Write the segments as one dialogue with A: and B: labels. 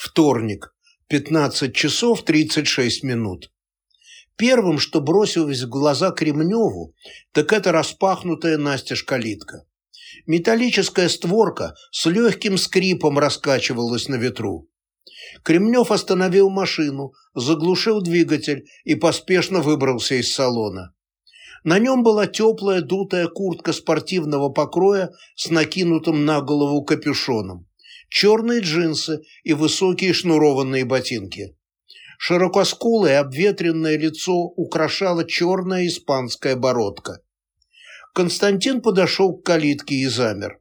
A: Вторник, 15 часов 36 минут. Первым, что бросилось в глаза Кремневу, так это распахнутая настежь калитка. Металлическая створка с легким скрипом раскачивалась на ветру. Кремнев остановил машину, заглушил двигатель и поспешно выбрался из салона. На нем была теплая дутая куртка спортивного покроя с накинутым на голову капюшоном черные джинсы и высокие шнурованные ботинки. Широкоскулое обветренное лицо украшала черная испанская бородка. Константин подошел к калитке и замер.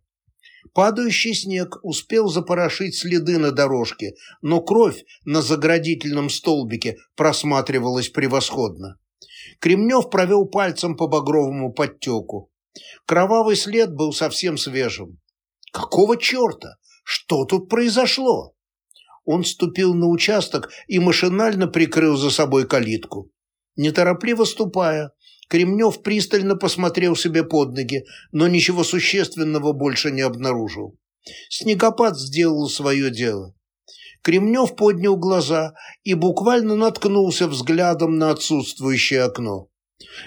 A: Падающий снег успел запорошить следы на дорожке, но кровь на заградительном столбике просматривалась превосходно. Кремнев провел пальцем по багровому подтеку. Кровавый след был совсем свежим. Какого черта? Что тут произошло? Он ступил на участок и машинально прикрыл за собой калитку. Неторопливо ступая, Кремнев пристально посмотрел себе под ноги, но ничего существенного больше не обнаружил. Снегопад сделал свое дело. Кремнев поднял глаза и буквально наткнулся взглядом на отсутствующее окно.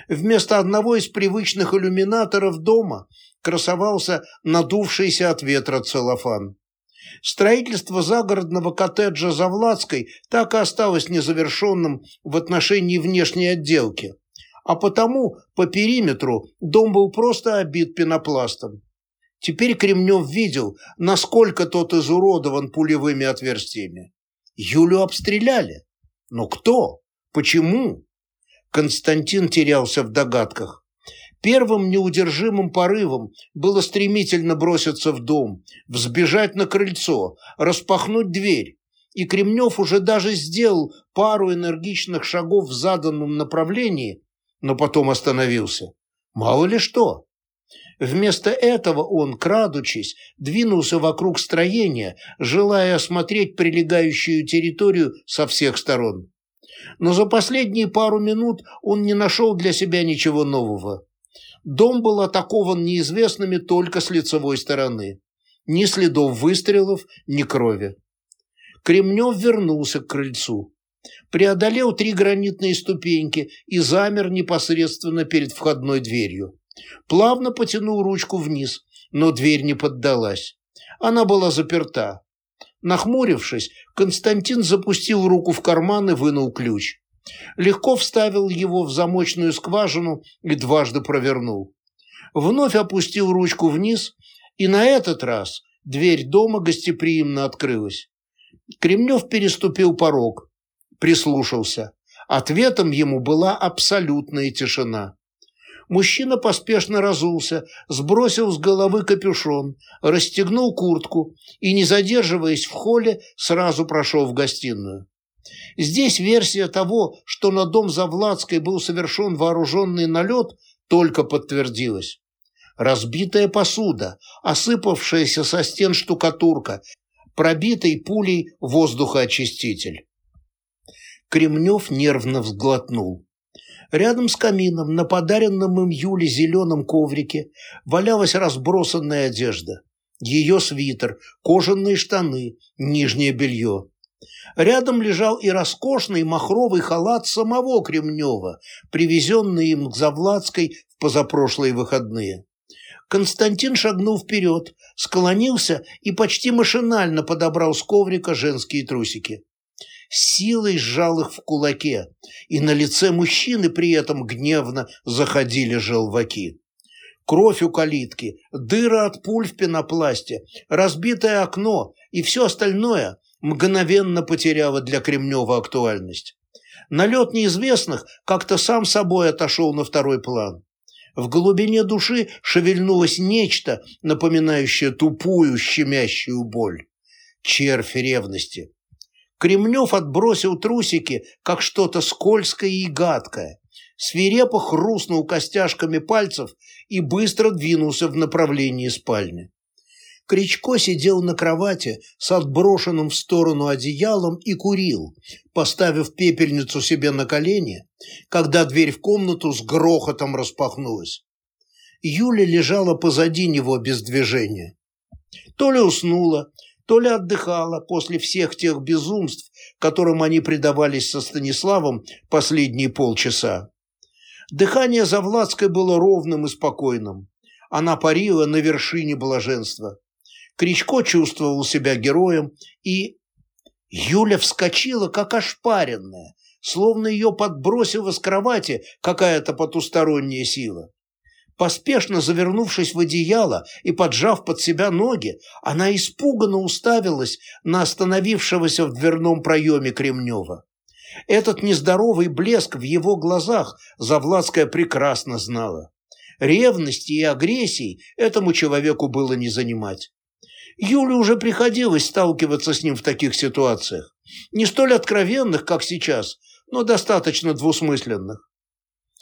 A: Вместо одного из привычных иллюминаторов дома красовался надувшийся от ветра целлофан. Строительство загородного коттеджа Завладской так и осталось незавершенным в отношении внешней отделки, а потому по периметру дом был просто обит пенопластом. Теперь Кремнев видел, насколько тот изуродован пулевыми отверстиями. Юлю обстреляли. Но кто? Почему? Константин терялся в догадках. Первым неудержимым порывом было стремительно броситься в дом, взбежать на крыльцо, распахнуть дверь. И Кремнев уже даже сделал пару энергичных шагов в заданном направлении, но потом остановился. Мало ли что. Вместо этого он, крадучись, двинулся вокруг строения, желая осмотреть прилегающую территорию со всех сторон. Но за последние пару минут он не нашел для себя ничего нового. Дом был атакован неизвестными только с лицевой стороны. Ни следов выстрелов, ни крови. Кремнев вернулся к крыльцу. Преодолел три гранитные ступеньки и замер непосредственно перед входной дверью. Плавно потянул ручку вниз, но дверь не поддалась. Она была заперта. Нахмурившись, Константин запустил руку в карман и вынул ключ легко вставил его в замочную скважину и дважды провернул. Вновь опустил ручку вниз, и на этот раз дверь дома гостеприимно открылась. Кремнев переступил порог, прислушался. Ответом ему была абсолютная тишина. Мужчина поспешно разулся, сбросил с головы капюшон, расстегнул куртку и, не задерживаясь в холле, сразу прошел в гостиную. Здесь версия того, что на дом Завладской был совершен вооруженный налет, только подтвердилась. Разбитая посуда, осыпавшаяся со стен штукатурка, пробитый пулей воздухоочиститель. Кремнев нервно взглотнул. Рядом с камином на подаренном им Юле зеленом коврике валялась разбросанная одежда. Ее свитер, кожаные штаны, нижнее белье. Рядом лежал и роскошный махровый халат самого Кремнева, привезенный им к Завладской в позапрошлые выходные. Константин шагнул вперед, склонился и почти машинально подобрал с коврика женские трусики. Силой сжал их в кулаке, и на лице мужчины при этом гневно заходили желваки. Кровь у калитки, дыра от пуль в пенопласте, разбитое окно и все остальное мгновенно потеряла для Кремнева актуальность. Налет неизвестных как-то сам собой отошел на второй план. В глубине души шевельнулось нечто, напоминающее тупую, щемящую боль. Червь ревности. Кремнев отбросил трусики, как что-то скользкое и гадкое. Свирепо хрустнул костяшками пальцев и быстро двинулся в направлении спальни. Кричко сидел на кровати с отброшенным в сторону одеялом и курил, поставив пепельницу себе на колени, когда дверь в комнату с грохотом распахнулась. Юля лежала позади него без движения. То ли уснула, то ли отдыхала после всех тех безумств, которым они предавались со Станиславом последние полчаса. Дыхание Завладской было ровным и спокойным. Она парила на вершине блаженства. Кричко чувствовал себя героем, и Юля вскочила, как ошпаренная, словно ее подбросила с кровати какая-то потусторонняя сила. Поспешно завернувшись в одеяло и поджав под себя ноги, она испуганно уставилась на остановившегося в дверном проеме Кремнева. Этот нездоровый блеск в его глазах Завладская прекрасно знала. Ревности и агрессии этому человеку было не занимать. Юле уже приходилось сталкиваться с ним в таких ситуациях. Не столь откровенных, как сейчас, но достаточно двусмысленных.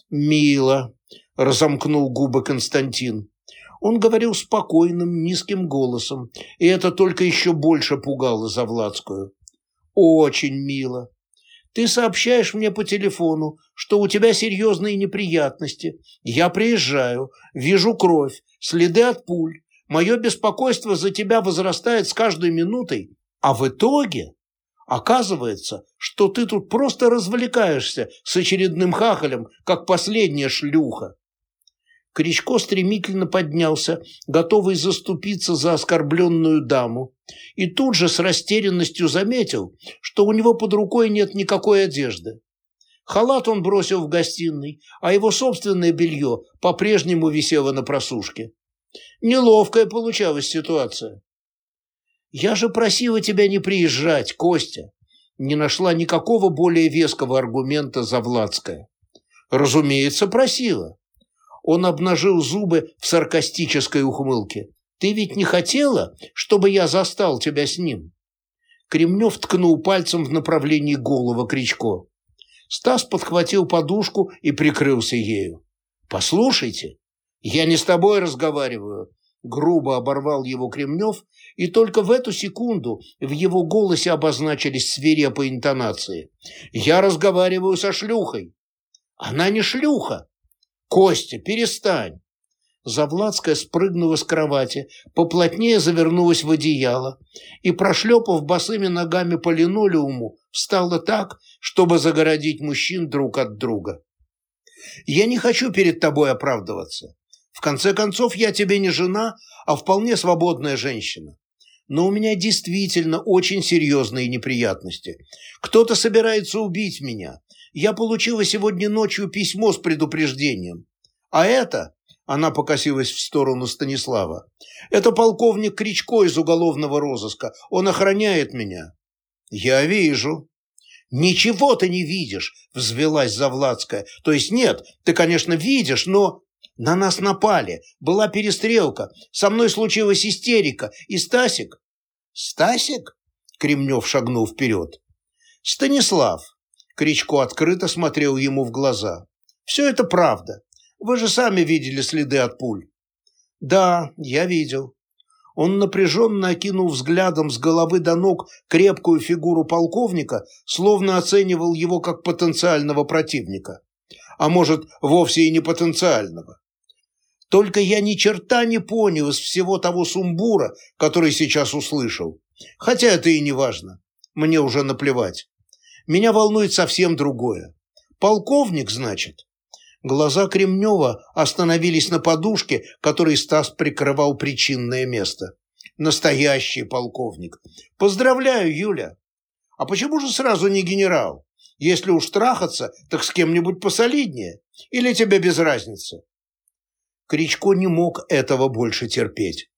A: «Мило», — разомкнул губы Константин. Он говорил спокойным, низким голосом, и это только еще больше пугало Завладскую. «Очень мило. Ты сообщаешь мне по телефону, что у тебя серьезные неприятности. Я приезжаю, вижу кровь, следы от пуль. Мое беспокойство за тебя возрастает с каждой минутой, а в итоге оказывается, что ты тут просто развлекаешься с очередным хахалем, как последняя шлюха. Кричко стремительно поднялся, готовый заступиться за оскорбленную даму, и тут же с растерянностью заметил, что у него под рукой нет никакой одежды. Халат он бросил в гостиной, а его собственное белье по-прежнему висело на просушке. Неловкая получалась ситуация. «Я же просила тебя не приезжать, Костя!» Не нашла никакого более веского аргумента за Владское. «Разумеется, просила. Он обнажил зубы в саркастической ухмылке. «Ты ведь не хотела, чтобы я застал тебя с ним?» Кремнев ткнул пальцем в направлении голого Кричко. Стас подхватил подушку и прикрылся ею. «Послушайте, я не с тобой разговариваю», грубо оборвал его Кремнев, и только в эту секунду в его голосе обозначились свирепые интонации. «Я разговариваю со шлюхой». «Она не шлюха», «Костя, перестань!» Завладская спрыгнула с кровати, поплотнее завернулась в одеяло и, прошлепав босыми ногами по линолеуму, встала так, чтобы загородить мужчин друг от друга. «Я не хочу перед тобой оправдываться. В конце концов, я тебе не жена, а вполне свободная женщина. Но у меня действительно очень серьезные неприятности. Кто-то собирается убить меня, я получила сегодня ночью письмо с предупреждением. А это, она покосилась в сторону Станислава, это полковник Кричко из уголовного розыска. Он охраняет меня. Я вижу. Ничего ты не видишь, взвелась Завладская. То есть нет, ты, конечно, видишь, но... На нас напали, была перестрелка, со мной случилась истерика, и Стасик... Стасик? Кремнев шагнул вперед. Станислав, Кричко открыто смотрел ему в глаза. «Все это правда. Вы же сами видели следы от пуль». «Да, я видел». Он напряженно окинул взглядом с головы до ног крепкую фигуру полковника, словно оценивал его как потенциального противника. А может, вовсе и не потенциального. Только я ни черта не понял из всего того сумбура, который сейчас услышал. Хотя это и не важно. Мне уже наплевать. Меня волнует совсем другое. Полковник, значит? Глаза Кремнева остановились на подушке, которой Стас прикрывал причинное место. Настоящий полковник. Поздравляю, Юля. А почему же сразу не генерал? Если уж трахаться, так с кем-нибудь посолиднее. Или тебе без разницы? Кричко не мог этого больше терпеть.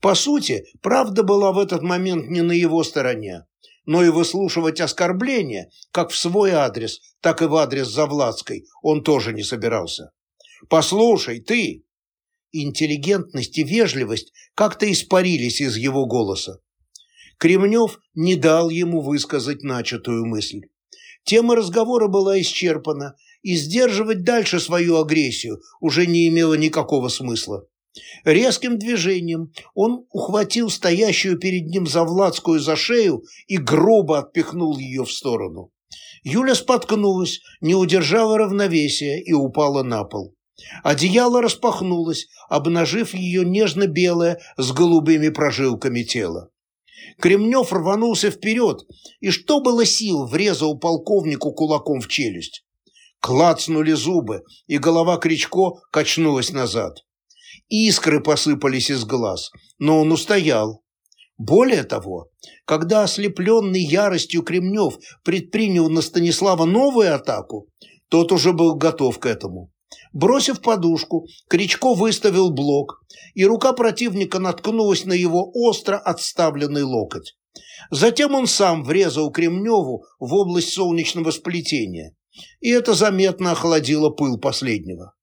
A: По сути, правда была в этот момент не на его стороне но и выслушивать оскорбления как в свой адрес, так и в адрес Завладской он тоже не собирался. «Послушай, ты!» Интеллигентность и вежливость как-то испарились из его голоса. Кремнев не дал ему высказать начатую мысль. Тема разговора была исчерпана, и сдерживать дальше свою агрессию уже не имело никакого смысла. Резким движением он ухватил стоящую перед ним Завладскую за шею и грубо отпихнул ее в сторону. Юля споткнулась, не удержала равновесия и упала на пол. Одеяло распахнулось, обнажив ее нежно-белое с голубыми прожилками тело. Кремнев рванулся вперед и, что было сил, врезал полковнику кулаком в челюсть. Клацнули зубы, и голова Кричко качнулась назад. Искры посыпались из глаз, но он устоял. Более того, когда ослепленный яростью Кремнев предпринял на Станислава новую атаку, тот уже был готов к этому. Бросив подушку, Кричко выставил блок, и рука противника наткнулась на его остро отставленный локоть. Затем он сам врезал Кремневу в область солнечного сплетения, и это заметно охладило пыл последнего.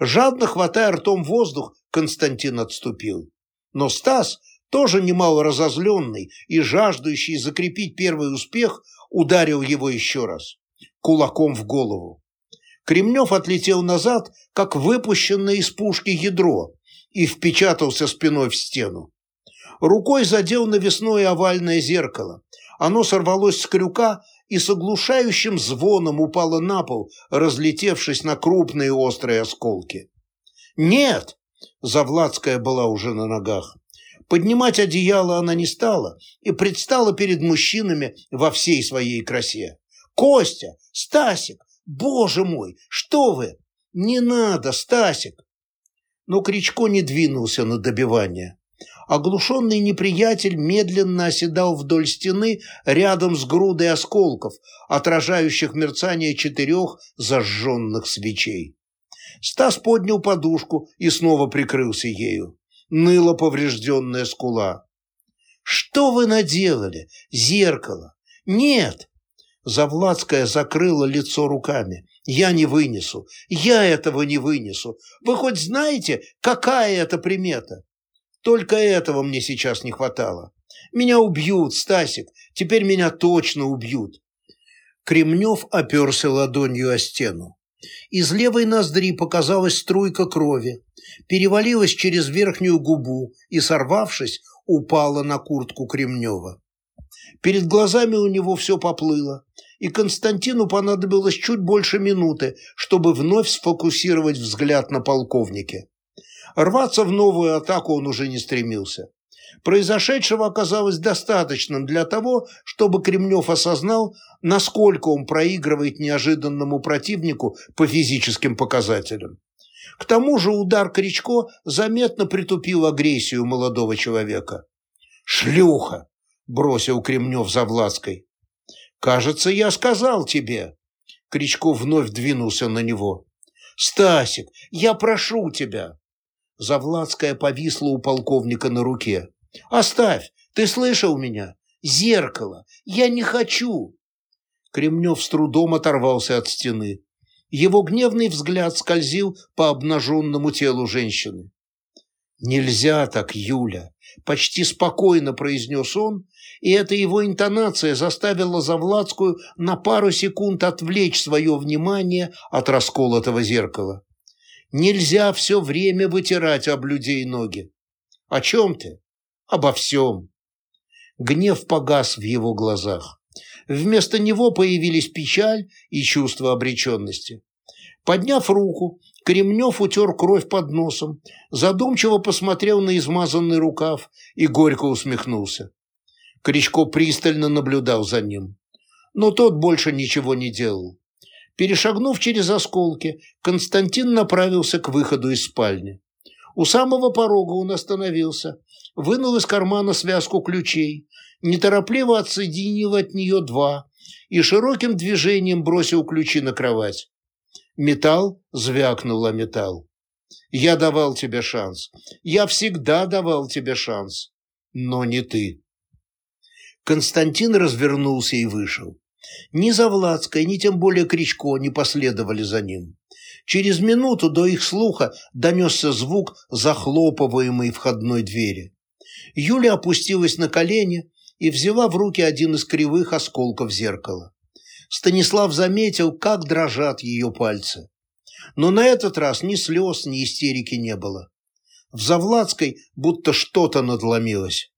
A: Жадно хватая ртом воздух, Константин отступил. Но Стас, тоже немало разозленный и жаждущий закрепить первый успех, ударил его еще раз, кулаком в голову. Кремнев отлетел назад, как выпущенное из пушки ядро, и впечатался спиной в стену. Рукой задел навесное овальное зеркало. Оно сорвалось с крюка и с оглушающим звоном упало на пол, разлетевшись на крупные острые осколки. «Нет!» – Завладская была уже на ногах. Поднимать одеяло она не стала и предстала перед мужчинами во всей своей красе. «Костя! Стасик! Боже мой, что вы? Не надо, Стасик!» Но Кричко не двинулся на добивание. Оглушенный неприятель медленно оседал вдоль стены рядом с грудой осколков, отражающих мерцание четырех зажженных свечей. Стас поднял подушку и снова прикрылся ею. Ныла поврежденная скула. «Что вы наделали? Зеркало!» «Нет!» Завладская закрыла лицо руками. «Я не вынесу! Я этого не вынесу! Вы хоть знаете, какая это примета?» «Только этого мне сейчас не хватало. Меня убьют, Стасик, теперь меня точно убьют!» Кремнев оперся ладонью о стену. Из левой ноздри показалась струйка крови, перевалилась через верхнюю губу и, сорвавшись, упала на куртку Кремнева. Перед глазами у него все поплыло, и Константину понадобилось чуть больше минуты, чтобы вновь сфокусировать взгляд на полковнике. Рваться в новую атаку он уже не стремился. Произошедшего оказалось достаточным для того, чтобы Кремнев осознал, насколько он проигрывает неожиданному противнику по физическим показателям. К тому же удар Кричко заметно притупил агрессию молодого человека. «Шлюха!» – бросил Кремнев за Влаской. «Кажется, я сказал тебе». Кричко вновь двинулся на него. «Стасик, я прошу тебя!» Завладская повисла у полковника на руке. «Оставь! Ты слышал меня? Зеркало! Я не хочу!» Кремнев с трудом оторвался от стены. Его гневный взгляд скользил по обнаженному телу женщины. «Нельзя так, Юля!» – почти спокойно произнес он, и эта его интонация заставила Завладскую на пару секунд отвлечь свое внимание от расколотого зеркала. «Нельзя все время вытирать об людей ноги. О чем ты? Обо всем». Гнев погас в его глазах. Вместо него появились печаль и чувство обреченности. Подняв руку, Кремнев утер кровь под носом, задумчиво посмотрел на измазанный рукав и горько усмехнулся. Кричко пристально наблюдал за ним. Но тот больше ничего не делал. Перешагнув через осколки, Константин направился к выходу из спальни. У самого порога он остановился, вынул из кармана связку ключей, неторопливо отсоединил от нее два и широким движением бросил ключи на кровать. Металл звякнул о металл. Я давал тебе шанс. Я всегда давал тебе шанс. Но не ты. Константин развернулся и вышел. Ни Завладская, ни тем более Кричко не последовали за ним. Через минуту до их слуха донесся звук захлопываемой входной двери. Юля опустилась на колени и взяла в руки один из кривых осколков зеркала. Станислав заметил, как дрожат ее пальцы. Но на этот раз ни слез, ни истерики не было. В Завладской будто что-то надломилось.